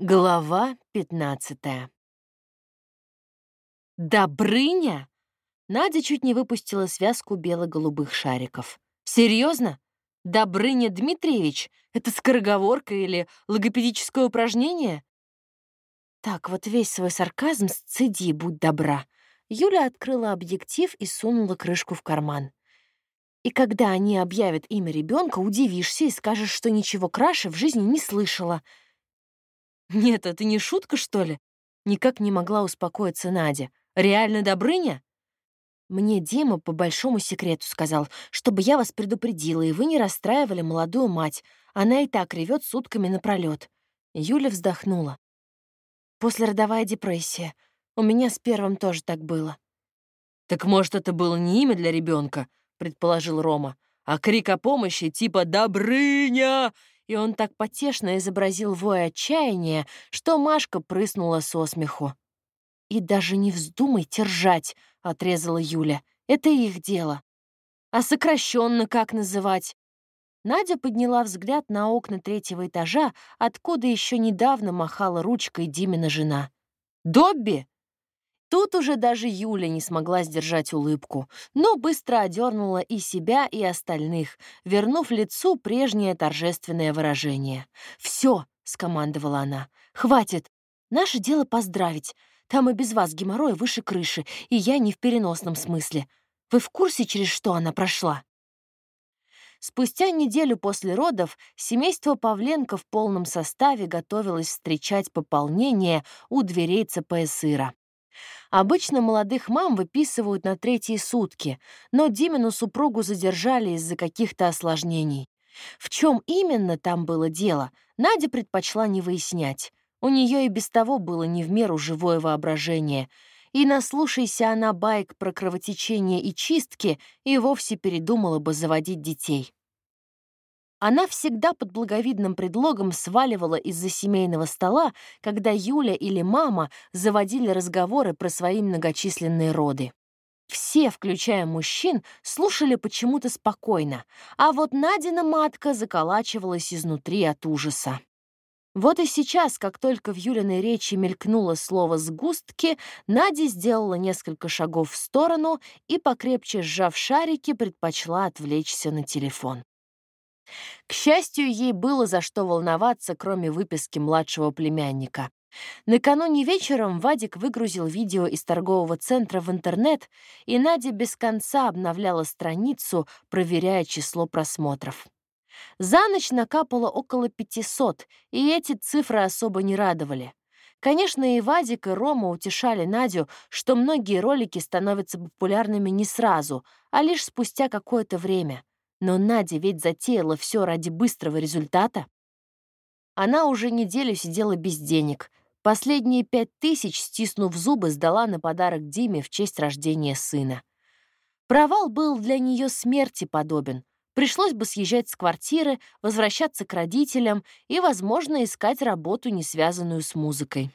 Глава 15 «Добрыня?» Надя чуть не выпустила связку бело-голубых шариков. «Серьезно? Добрыня Дмитриевич? Это скороговорка или логопедическое упражнение?» «Так, вот весь свой сарказм сцеди, будь добра». Юля открыла объектив и сунула крышку в карман. «И когда они объявят имя ребенка, удивишься и скажешь, что ничего краше в жизни не слышала», «Нет, это не шутка, что ли?» Никак не могла успокоиться Надя. «Реально Добрыня?» Мне Дима по большому секрету сказал, чтобы я вас предупредила, и вы не расстраивали молодую мать. Она и так ревет сутками напролет. Юля вздохнула. Послеродовая депрессия. У меня с первым тоже так было. «Так, может, это было не имя для ребенка, предположил Рома, «а крик о помощи типа «Добрыня!» И он так потешно изобразил вой отчаяния, что Машка прыснула со смеху. «И даже не вздумайте ржать», — отрезала Юля. «Это их дело». «А сокращенно как называть?» Надя подняла взгляд на окна третьего этажа, откуда еще недавно махала ручкой Димина жена. «Добби?» Тут уже даже Юля не смогла сдержать улыбку, но быстро одернула и себя, и остальных, вернув лицу прежнее торжественное выражение. «Все!» — скомандовала она. «Хватит! Наше дело поздравить. Там и без вас геморрой выше крыши, и я не в переносном смысле. Вы в курсе, через что она прошла?» Спустя неделю после родов семейство Павленко в полном составе готовилось встречать пополнение у дверей ЦПСИРа. Обычно молодых мам выписывают на третьи сутки, но Димину супругу задержали из-за каких-то осложнений. В чем именно там было дело, Надя предпочла не выяснять. У нее и без того было не в меру живое воображение. И наслушайся она байк про кровотечение и чистки, и вовсе передумала бы заводить детей. Она всегда под благовидным предлогом сваливала из-за семейного стола, когда Юля или мама заводили разговоры про свои многочисленные роды. Все, включая мужчин, слушали почему-то спокойно, а вот Надина матка заколачивалась изнутри от ужаса. Вот и сейчас, как только в Юлиной речи мелькнуло слово «сгустки», Надя сделала несколько шагов в сторону и, покрепче сжав шарики, предпочла отвлечься на телефон. К счастью, ей было за что волноваться, кроме выписки младшего племянника. Накануне вечером Вадик выгрузил видео из торгового центра в интернет, и Надя без конца обновляла страницу, проверяя число просмотров. За ночь накапало около 500, и эти цифры особо не радовали. Конечно, и Вадик, и Рома утешали Надю, что многие ролики становятся популярными не сразу, а лишь спустя какое-то время. Но Надя ведь затеяла все ради быстрого результата. Она уже неделю сидела без денег. Последние пять тысяч, стиснув зубы, сдала на подарок Диме в честь рождения сына. Провал был для нее смерти подобен. Пришлось бы съезжать с квартиры, возвращаться к родителям и, возможно, искать работу, не связанную с музыкой.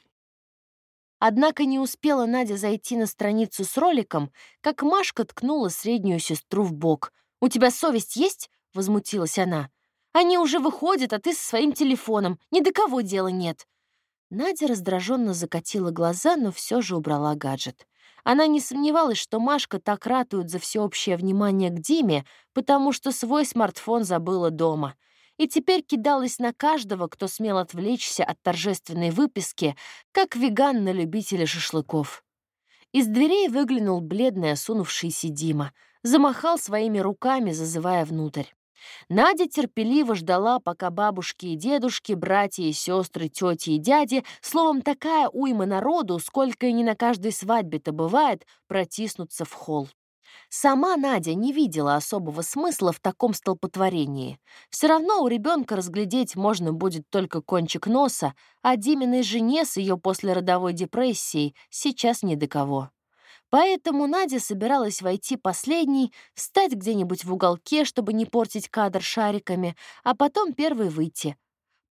Однако не успела Надя зайти на страницу с роликом, как Машка ткнула среднюю сестру в бок — «У тебя совесть есть?» — возмутилась она. «Они уже выходят, а ты со своим телефоном. Ни до кого дела нет». Надя раздраженно закатила глаза, но все же убрала гаджет. Она не сомневалась, что Машка так ратует за всеобщее внимание к Диме, потому что свой смартфон забыла дома. И теперь кидалась на каждого, кто смел отвлечься от торжественной выписки, как веган на любителя шашлыков. Из дверей выглянул бледный осунувшийся Дима замахал своими руками, зазывая внутрь. Надя терпеливо ждала, пока бабушки и дедушки, братья и сестры, тети и дяди, словом, такая уйма народу, сколько и не на каждой свадьбе-то бывает, протиснутся в холл. Сама Надя не видела особого смысла в таком столпотворении. Все равно у ребенка разглядеть можно будет только кончик носа, а Диминой жене с ее послеродовой депрессией сейчас ни до кого. Поэтому Надя собиралась войти последней, встать где-нибудь в уголке, чтобы не портить кадр шариками, а потом первой выйти.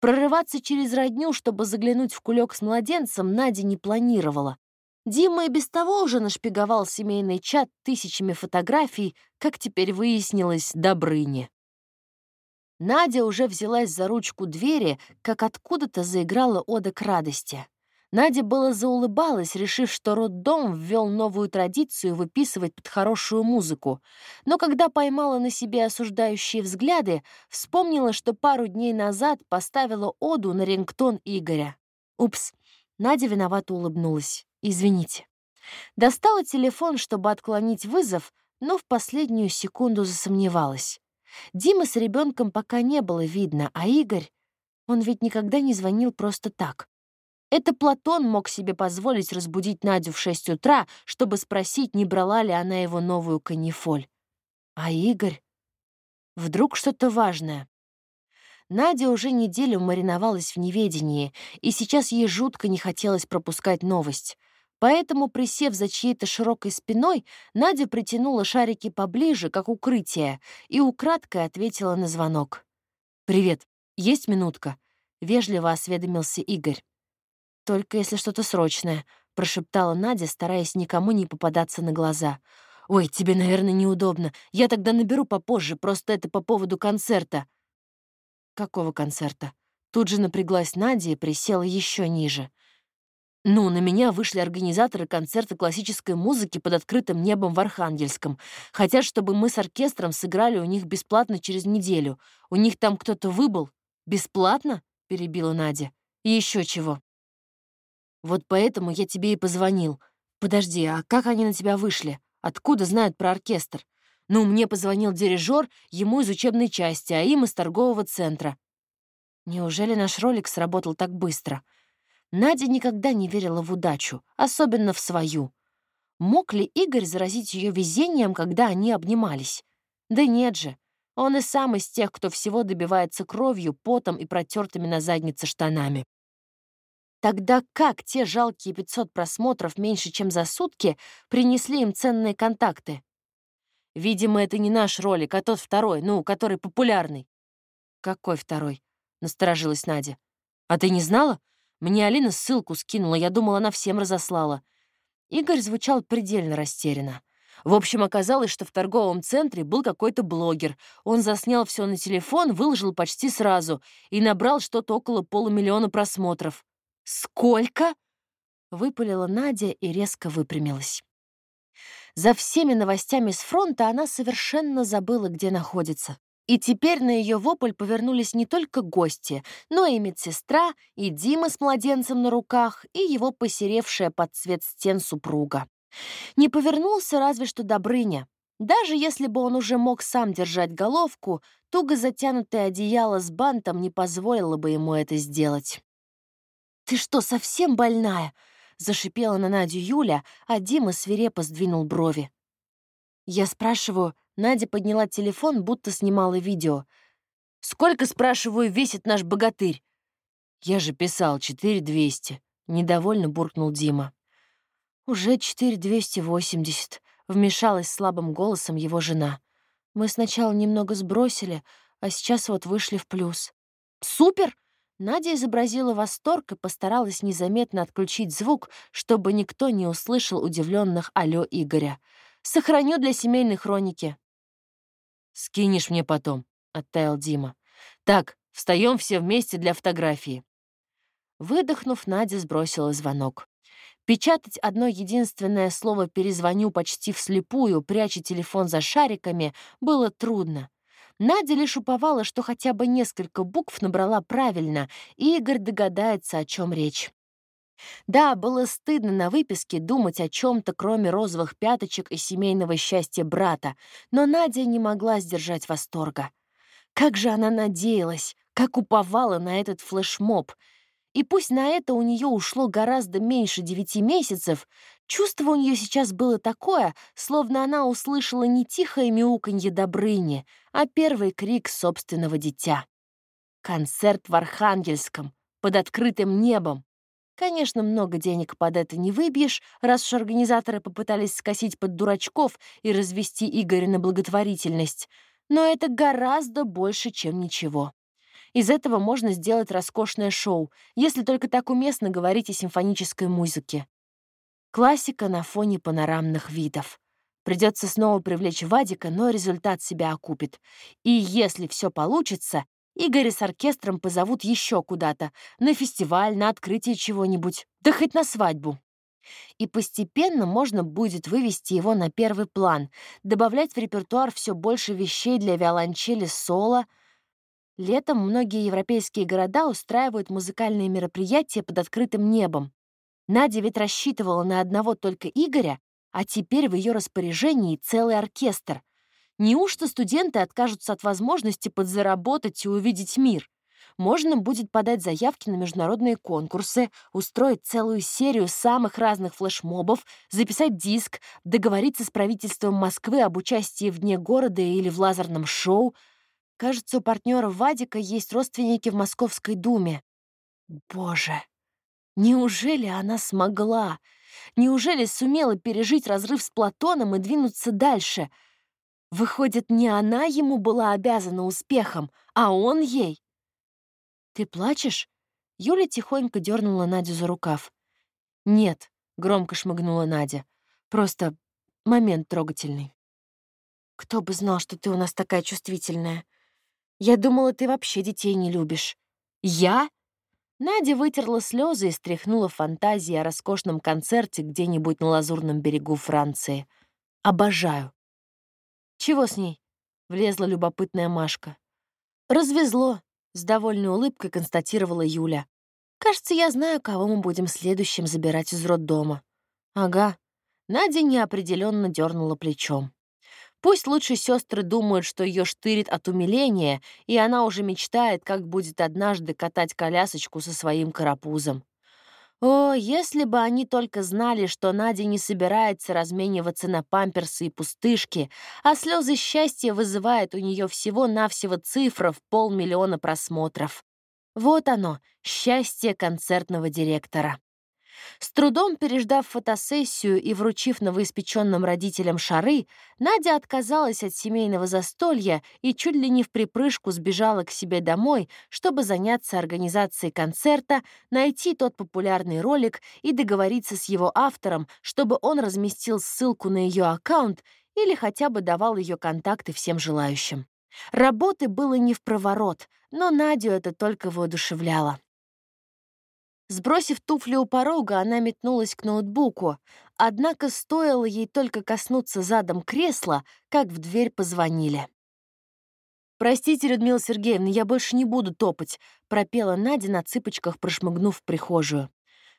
Прорываться через родню, чтобы заглянуть в кулек с младенцем, Надя не планировала. Дима и без того уже нашпиговал семейный чат тысячами фотографий, как теперь выяснилось, Добрыни. Надя уже взялась за ручку двери, как откуда-то заиграла ода к радости. Надя было заулыбалась, решив, что роддом ввел новую традицию выписывать под хорошую музыку. Но когда поймала на себе осуждающие взгляды, вспомнила, что пару дней назад поставила оду на рингтон Игоря. Упс, Надя виновато улыбнулась. «Извините». Достала телефон, чтобы отклонить вызов, но в последнюю секунду засомневалась. Димы с ребенком пока не было видно, а Игорь... Он ведь никогда не звонил просто так. Это Платон мог себе позволить разбудить Надю в 6 утра, чтобы спросить, не брала ли она его новую канифоль. А Игорь? Вдруг что-то важное. Надя уже неделю мариновалась в неведении, и сейчас ей жутко не хотелось пропускать новость. Поэтому, присев за чьей-то широкой спиной, Надя притянула шарики поближе, как укрытие, и украдкой ответила на звонок. «Привет, есть минутка?» — вежливо осведомился Игорь. «Только если что-то срочное», — прошептала Надя, стараясь никому не попадаться на глаза. «Ой, тебе, наверное, неудобно. Я тогда наберу попозже, просто это по поводу концерта». «Какого концерта?» Тут же напряглась Надя и присела еще ниже. Ну, на меня вышли организаторы концерта классической музыки под открытым небом в Архангельском. Хотят, чтобы мы с оркестром сыграли у них бесплатно через неделю. У них там кто-то выбыл. Бесплатно? перебила Надя. И еще чего. Вот поэтому я тебе и позвонил. Подожди, а как они на тебя вышли? Откуда знают про оркестр? Ну, мне позвонил дирижер, ему из учебной части, а им из торгового центра. Неужели наш ролик сработал так быстро? Надя никогда не верила в удачу, особенно в свою. Мог ли Игорь заразить ее везением, когда они обнимались? Да нет же. Он и сам из тех, кто всего добивается кровью, потом и протертыми на заднице штанами. Тогда как те жалкие 500 просмотров меньше, чем за сутки, принесли им ценные контакты? Видимо, это не наш ролик, а тот второй, ну, который популярный. Какой второй? Насторожилась Надя. А ты не знала? Мне Алина ссылку скинула, я думала, она всем разослала. Игорь звучал предельно растерянно. В общем, оказалось, что в торговом центре был какой-то блогер. Он заснял все на телефон, выложил почти сразу и набрал что-то около полумиллиона просмотров. «Сколько?» — выпалила Надя и резко выпрямилась. За всеми новостями с фронта она совершенно забыла, где находится. И теперь на ее вопль повернулись не только гости, но и медсестра, и Дима с младенцем на руках, и его посеревшая под цвет стен супруга. Не повернулся разве что Добрыня. Даже если бы он уже мог сам держать головку, туго затянутое одеяло с бантом не позволило бы ему это сделать. «Ты что, совсем больная?» — зашипела на Надю Юля, а Дима свирепо сдвинул брови. Я спрашиваю, Надя подняла телефон, будто снимала видео. «Сколько, спрашиваю, весит наш богатырь?» «Я же писал, 4200», — недовольно буркнул Дима. «Уже 4280», — вмешалась слабым голосом его жена. «Мы сначала немного сбросили, а сейчас вот вышли в плюс». «Супер!» Надя изобразила восторг и постаралась незаметно отключить звук, чтобы никто не услышал удивленных алё Игоря. «Сохраню для семейной хроники». «Скинешь мне потом», — оттаял Дима. «Так, встаем все вместе для фотографии». Выдохнув, Надя сбросила звонок. Печатать одно единственное слово «перезвоню» почти вслепую, пряча телефон за шариками, было трудно. Надя лишь уповала, что хотя бы несколько букв набрала правильно, и Игорь догадается, о чем речь. Да, было стыдно на выписке думать о чем-то, кроме розовых пяточек и семейного счастья брата, но Надя не могла сдержать восторга. Как же она надеялась, как уповала на этот флешмоб. И пусть на это у нее ушло гораздо меньше девяти месяцев, чувство у нее сейчас было такое, словно она услышала не тихое мяуканье Добрыни, а первый крик собственного дитя. Концерт в Архангельском, под открытым небом. Конечно, много денег под это не выбьешь, раз уж организаторы попытались скосить под дурачков и развести Игоря на благотворительность. Но это гораздо больше, чем ничего. Из этого можно сделать роскошное шоу, если только так уместно говорить о симфонической музыке. Классика на фоне панорамных видов. Придется снова привлечь Вадика, но результат себя окупит. И если все получится, Игоря с оркестром позовут еще куда-то, на фестиваль, на открытие чего-нибудь, да хоть на свадьбу. И постепенно можно будет вывести его на первый план, добавлять в репертуар все больше вещей для виолончели соло. Летом многие европейские города устраивают музыкальные мероприятия под открытым небом. Надя ведь рассчитывала на одного только Игоря, а теперь в ее распоряжении целый оркестр. Неужто студенты откажутся от возможности подзаработать и увидеть мир? Можно будет подать заявки на международные конкурсы, устроить целую серию самых разных флешмобов, записать диск, договориться с правительством Москвы об участии в Дне города или в лазерном шоу. Кажется, у партнера Вадика есть родственники в Московской думе. Боже, неужели она смогла? Неужели сумела пережить разрыв с Платоном и двинуться дальше? Выходит, не она ему была обязана успехом, а он ей. «Ты плачешь?» Юля тихонько дернула Надю за рукав. «Нет», — громко шмыгнула Надя. «Просто момент трогательный». «Кто бы знал, что ты у нас такая чувствительная. Я думала, ты вообще детей не любишь». «Я?» Надя вытерла слезы и стряхнула фантазии о роскошном концерте где-нибудь на Лазурном берегу Франции. «Обожаю». «Чего с ней?» — влезла любопытная Машка. «Развезло», — с довольной улыбкой констатировала Юля. «Кажется, я знаю, кого мы будем следующим забирать из роддома». «Ага». Надя неопределенно дернула плечом. Пусть лучше сестры думают, что ее штырит от умиления, и она уже мечтает, как будет однажды катать колясочку со своим карапузом. О, если бы они только знали, что Надя не собирается размениваться на памперсы и пустышки, а слезы счастья вызывает у нее всего-навсего цифра в полмиллиона просмотров. Вот оно, счастье концертного директора. С трудом переждав фотосессию и вручив новоиспеченным родителям шары, Надя отказалась от семейного застолья и чуть ли не в припрыжку сбежала к себе домой, чтобы заняться организацией концерта, найти тот популярный ролик и договориться с его автором, чтобы он разместил ссылку на ее аккаунт или хотя бы давал ее контакты всем желающим. Работы было не в проворот, но Надю это только воодушевляло. Сбросив туфли у порога, она метнулась к ноутбуку. Однако стоило ей только коснуться задом кресла, как в дверь позвонили. «Простите, Людмила Сергеевна, я больше не буду топать», — пропела Надя на цыпочках, прошмыгнув в прихожую.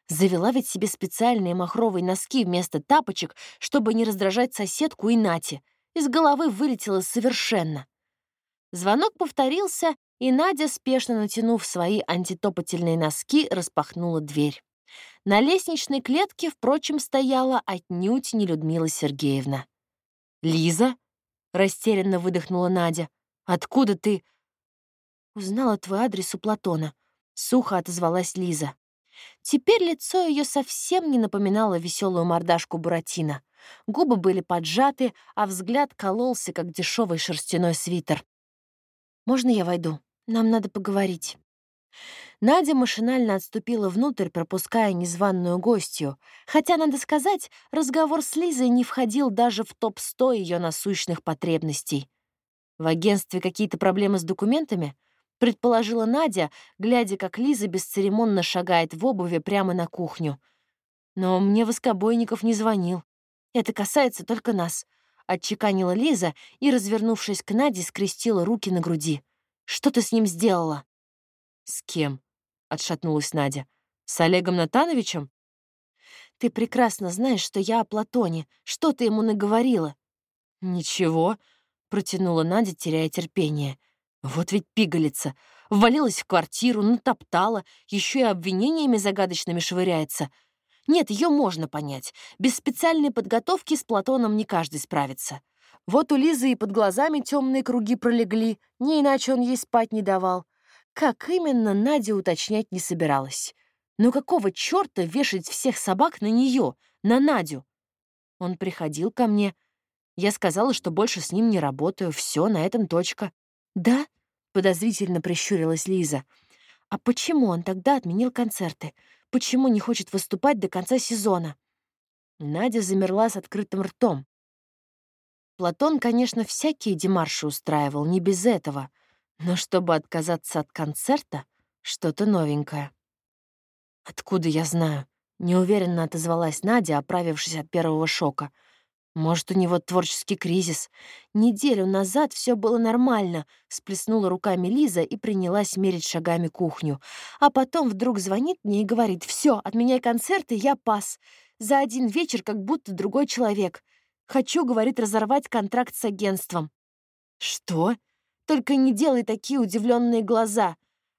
Завела ведь себе специальные махровые носки вместо тапочек, чтобы не раздражать соседку и Нати. Из головы вылетело совершенно. Звонок повторился, и Надя, спешно натянув свои антитопательные носки, распахнула дверь. На лестничной клетке, впрочем, стояла отнюдь не Людмила Сергеевна. «Лиза?» — растерянно выдохнула Надя. «Откуда ты?» «Узнала твой адрес у Платона», — сухо отозвалась Лиза. Теперь лицо ее совсем не напоминало веселую мордашку Буратино. Губы были поджаты, а взгляд кололся, как дешевый шерстяной свитер. «Можно я войду? Нам надо поговорить». Надя машинально отступила внутрь, пропуская незваную гостью. Хотя, надо сказать, разговор с Лизой не входил даже в топ-100 ее насущных потребностей. «В агентстве какие-то проблемы с документами?» — предположила Надя, глядя, как Лиза бесцеремонно шагает в обуви прямо на кухню. «Но мне Воскобойников не звонил. Это касается только нас. — отчеканила Лиза и, развернувшись к Наде, скрестила руки на груди. «Что ты с ним сделала?» «С кем?» — отшатнулась Надя. «С Олегом Натановичем?» «Ты прекрасно знаешь, что я о Платоне. Что ты ему наговорила?» «Ничего», — протянула Надя, теряя терпение. «Вот ведь пигалица. Ввалилась в квартиру, натоптала, еще и обвинениями загадочными швыряется. Нет, ее можно понять. Без специальной подготовки с Платоном не каждый справится. Вот у Лизы и под глазами темные круги пролегли, не иначе он ей спать не давал. Как именно, Надя уточнять не собиралась. Но какого черта вешать всех собак на нее, на Надю? Он приходил ко мне. Я сказала, что больше с ним не работаю. Все, на этом точка. «Да?» — подозрительно прищурилась Лиза. «А почему он тогда отменил концерты? Почему не хочет выступать до конца сезона?» Надя замерла с открытым ртом. Платон, конечно, всякие демарши устраивал, не без этого. Но чтобы отказаться от концерта, что-то новенькое. «Откуда я знаю?» — неуверенно отозвалась Надя, оправившись от первого шока. «Может, у него творческий кризис? Неделю назад все было нормально», — сплеснула руками Лиза и принялась мерить шагами кухню. А потом вдруг звонит мне и говорит, все, отменяй концерты, я пас. За один вечер как будто другой человек. Хочу, говорит, разорвать контракт с агентством». «Что? Только не делай такие удивленные глаза!»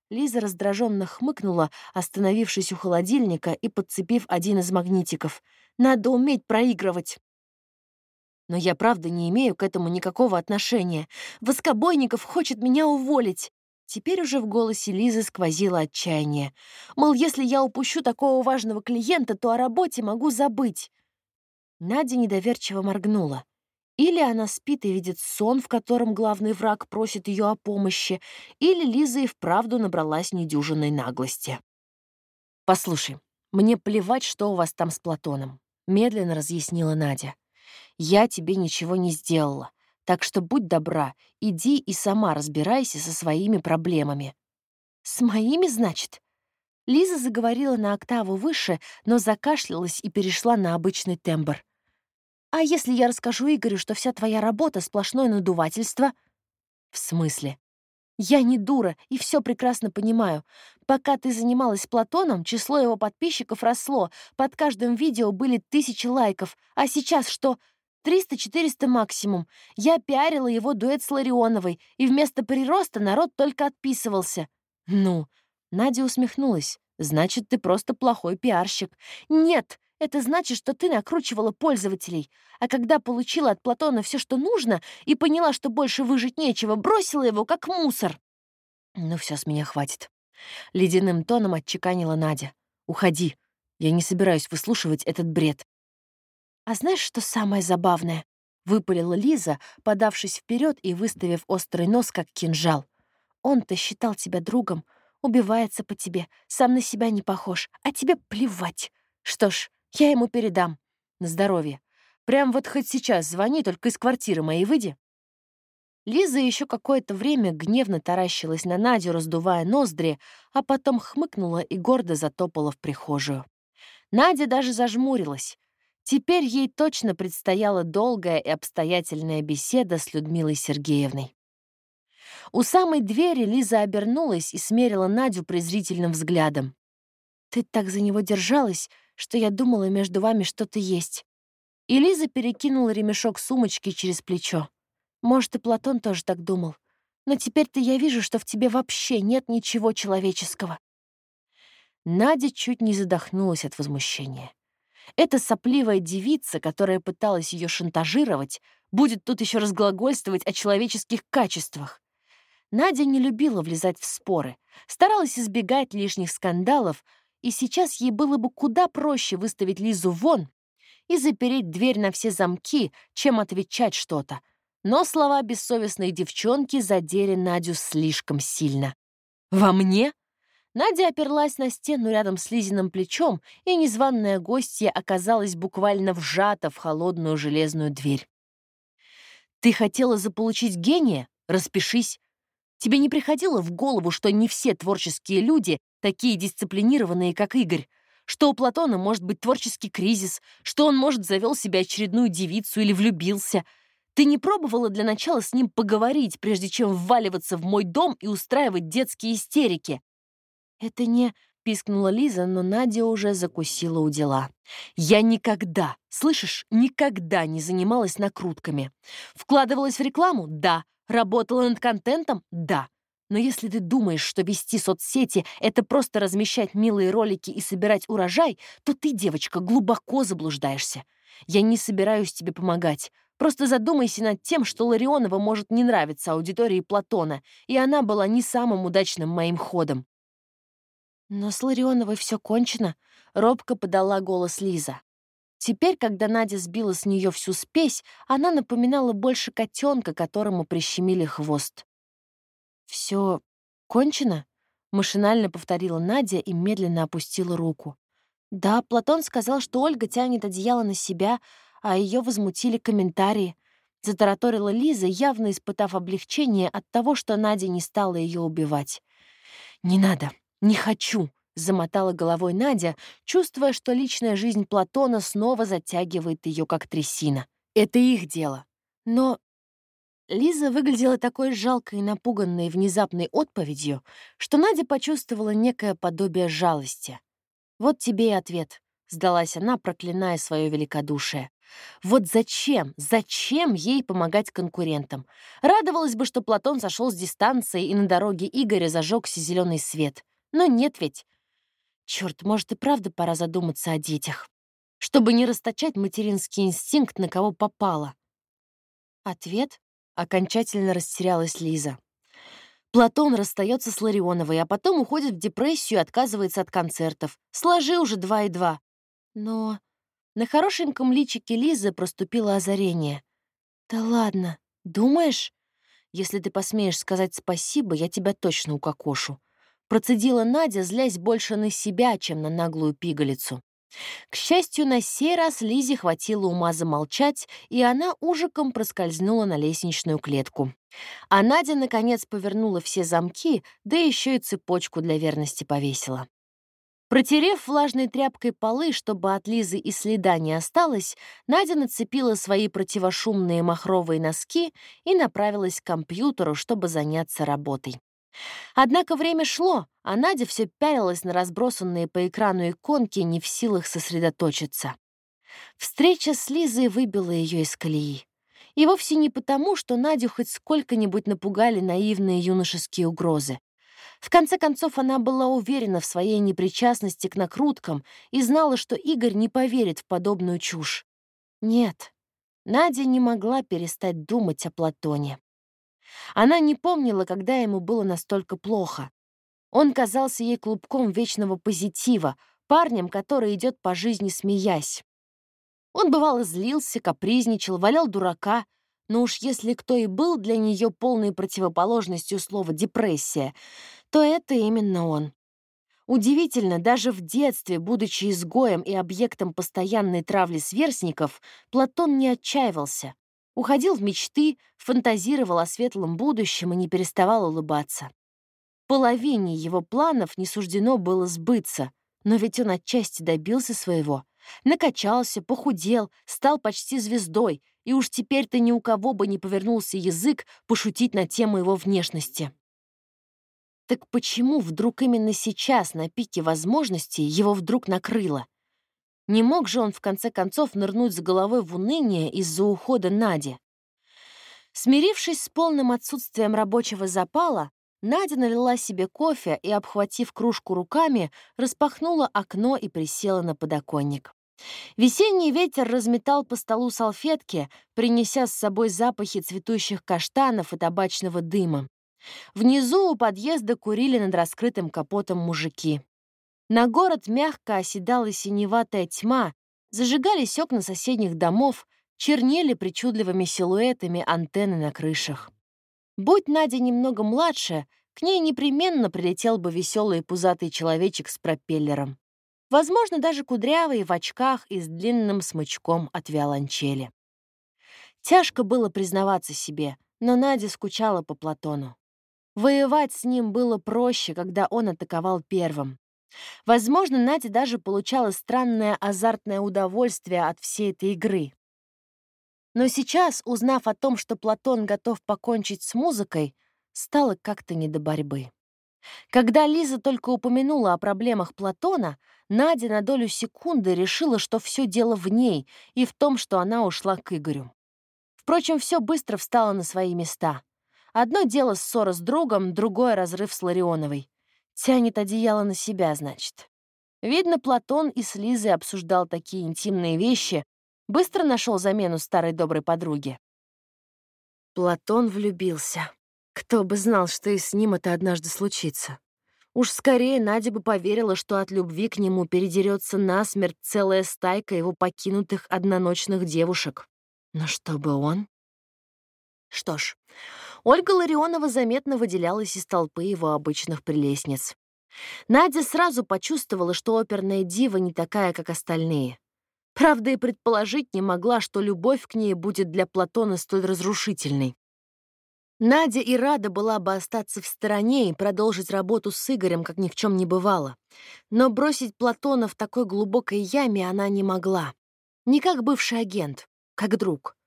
Лиза раздраженно хмыкнула, остановившись у холодильника и подцепив один из магнитиков. «Надо уметь проигрывать!» «Но я правда не имею к этому никакого отношения. Воскобойников хочет меня уволить!» Теперь уже в голосе Лизы сквозило отчаяние. Мол, если я упущу такого важного клиента, то о работе могу забыть. Надя недоверчиво моргнула. Или она спит и видит сон, в котором главный враг просит ее о помощи, или Лиза и вправду набралась недюжинной наглости. «Послушай, мне плевать, что у вас там с Платоном», — медленно разъяснила Надя. «Я тебе ничего не сделала, так что будь добра, иди и сама разбирайся со своими проблемами». «С моими, значит?» Лиза заговорила на октаву выше, но закашлялась и перешла на обычный тембр. «А если я расскажу Игорю, что вся твоя работа — сплошное надувательство?» «В смысле?» «Я не дура и все прекрасно понимаю. Пока ты занималась Платоном, число его подписчиков росло, под каждым видео были тысячи лайков, а сейчас что?» 300-400 максимум. Я пиарила его дуэт с Ларионовой, и вместо прироста народ только отписывался. Ну, Надя усмехнулась. «Значит, ты просто плохой пиарщик». «Нет, это значит, что ты накручивала пользователей. А когда получила от Платона все, что нужно, и поняла, что больше выжить нечего, бросила его как мусор». «Ну все, с меня хватит». Ледяным тоном отчеканила Надя. «Уходи. Я не собираюсь выслушивать этот бред». «А знаешь, что самое забавное?» — выпалила Лиза, подавшись вперед и выставив острый нос, как кинжал. «Он-то считал тебя другом, убивается по тебе, сам на себя не похож, а тебе плевать. Что ж, я ему передам. На здоровье. Прям вот хоть сейчас звони, только из квартиры моей выйди». Лиза еще какое-то время гневно таращилась на Надю, раздувая ноздри, а потом хмыкнула и гордо затопала в прихожую. Надя даже зажмурилась. Теперь ей точно предстояла долгая и обстоятельная беседа с Людмилой Сергеевной. У самой двери Лиза обернулась и смерила Надю презрительным взглядом. «Ты так за него держалась, что я думала, между вами что-то есть». И Лиза перекинула ремешок сумочки через плечо. Может, и Платон тоже так думал. Но теперь-то я вижу, что в тебе вообще нет ничего человеческого. Надя чуть не задохнулась от возмущения. Эта сопливая девица, которая пыталась ее шантажировать, будет тут еще разглагольствовать о человеческих качествах. Надя не любила влезать в споры, старалась избегать лишних скандалов, и сейчас ей было бы куда проще выставить Лизу вон и запереть дверь на все замки, чем отвечать что-то. Но слова бессовестной девчонки задели Надю слишком сильно. «Во мне?» Надя оперлась на стену рядом с Лизиным плечом, и незваная гостья оказалась буквально вжата в холодную железную дверь. «Ты хотела заполучить гения? Распишись. Тебе не приходило в голову, что не все творческие люди такие дисциплинированные, как Игорь? Что у Платона может быть творческий кризис? Что он, может, завел себе очередную девицу или влюбился? Ты не пробовала для начала с ним поговорить, прежде чем вваливаться в мой дом и устраивать детские истерики?» «Это не...» — пискнула Лиза, но Надя уже закусила у дела. «Я никогда, слышишь, никогда не занималась накрутками. Вкладывалась в рекламу? Да. Работала над контентом? Да. Но если ты думаешь, что вести соцсети — это просто размещать милые ролики и собирать урожай, то ты, девочка, глубоко заблуждаешься. Я не собираюсь тебе помогать. Просто задумайся над тем, что Ларионова может не нравиться аудитории Платона, и она была не самым удачным моим ходом. Но с Ларионовой все кончено, — робко подала голос Лиза. Теперь, когда Надя сбила с нее всю спесь, она напоминала больше котенка, которому прищемили хвост. Все кончено? Машинально повторила Надя и медленно опустила руку. Да, Платон сказал, что Ольга тянет одеяло на себя, а ее возмутили комментарии. Затараторила Лиза, явно испытав облегчение от того, что Надя не стала ее убивать. «Не надо, не хочу», — замотала головой Надя, чувствуя, что личная жизнь Платона снова затягивает ее как трясина. Это их дело. Но Лиза выглядела такой жалкой и напуганной внезапной отповедью, что Надя почувствовала некое подобие жалости. «Вот тебе и ответ», — сдалась она, проклиная свое великодушие. Вот зачем, зачем ей помогать конкурентам? Радовалась бы, что Платон сошел с дистанции и на дороге Игоря зажегся зеленый свет. Но нет ведь. Черт, может и правда пора задуматься о детях, чтобы не расточать материнский инстинкт на кого попало. Ответ окончательно растерялась Лиза. Платон расстается с Ларионовой, а потом уходит в депрессию и отказывается от концертов. Сложи уже два и два. Но на хорошеньком личике Лизы проступило озарение. «Да ладно, думаешь? Если ты посмеешь сказать спасибо, я тебя точно укокошу». Процедила Надя, злясь больше на себя, чем на наглую пигалицу. К счастью, на сей раз Лизе хватило ума замолчать, и она ужиком проскользнула на лестничную клетку. А Надя, наконец, повернула все замки, да еще и цепочку для верности повесила. Протерев влажной тряпкой полы, чтобы от Лизы и следа не осталось, Надя нацепила свои противошумные махровые носки и направилась к компьютеру, чтобы заняться работой. Однако время шло, а Надя все пялилась на разбросанные по экрану иконки, не в силах сосредоточиться. Встреча с Лизой выбила ее из колеи. И вовсе не потому, что Надю хоть сколько-нибудь напугали наивные юношеские угрозы. В конце концов, она была уверена в своей непричастности к накруткам и знала, что Игорь не поверит в подобную чушь. Нет, Надя не могла перестать думать о Платоне. Она не помнила, когда ему было настолько плохо. Он казался ей клубком вечного позитива, парнем, который идет по жизни смеясь. Он бывало злился, капризничал, валял дурака, но уж если кто и был для нее полной противоположностью слова «депрессия», то это именно он. Удивительно, даже в детстве, будучи изгоем и объектом постоянной травли сверстников, Платон не отчаивался. Уходил в мечты, фантазировал о светлом будущем и не переставал улыбаться. Половине его планов не суждено было сбыться, но ведь он отчасти добился своего. Накачался, похудел, стал почти звездой, и уж теперь-то ни у кого бы не повернулся язык пошутить на тему его внешности. Так почему вдруг именно сейчас, на пике возможностей, его вдруг накрыло? Не мог же он, в конце концов, нырнуть с головой в уныние из-за ухода Нади? Смирившись с полным отсутствием рабочего запала, Надя налила себе кофе и, обхватив кружку руками, распахнула окно и присела на подоконник. Весенний ветер разметал по столу салфетки, принеся с собой запахи цветущих каштанов и табачного дыма. Внизу у подъезда курили над раскрытым капотом мужики. На город мягко оседала синеватая тьма, зажигались окна соседних домов, чернели причудливыми силуэтами антенны на крышах. Будь Надя немного младше, к ней непременно прилетел бы веселый пузатый человечек с пропеллером. Возможно, даже кудрявый в очках и с длинным смычком от виолончели. Тяжко было признаваться себе, но Надя скучала по Платону. Воевать с ним было проще, когда он атаковал первым. Возможно, Надя даже получала странное азартное удовольствие от всей этой игры. Но сейчас, узнав о том, что Платон готов покончить с музыкой, стало как-то не до борьбы. Когда Лиза только упомянула о проблемах Платона, Надя на долю секунды решила, что все дело в ней и в том, что она ушла к Игорю. Впрочем, все быстро встало на свои места. Одно дело ссора с другом, другое — разрыв с Ларионовой. Тянет одеяло на себя, значит. Видно, Платон и с Лизой обсуждал такие интимные вещи, быстро нашел замену старой доброй подруге. Платон влюбился. Кто бы знал, что и с ним это однажды случится. Уж скорее Надя бы поверила, что от любви к нему передерется насмерть целая стайка его покинутых одноночных девушек. Но чтобы он... Что ж, Ольга Ларионова заметно выделялась из толпы его обычных прелестниц. Надя сразу почувствовала, что оперная дива не такая, как остальные. Правда, и предположить не могла, что любовь к ней будет для Платона столь разрушительной. Надя и рада была бы остаться в стороне и продолжить работу с Игорем, как ни в чем не бывало. Но бросить Платона в такой глубокой яме она не могла. Не как бывший агент, как друг.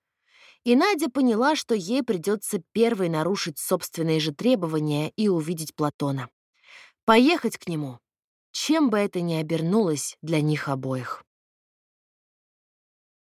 И Надя поняла, что ей придется первой нарушить собственные же требования и увидеть Платона. Поехать к нему, чем бы это ни обернулось для них обоих.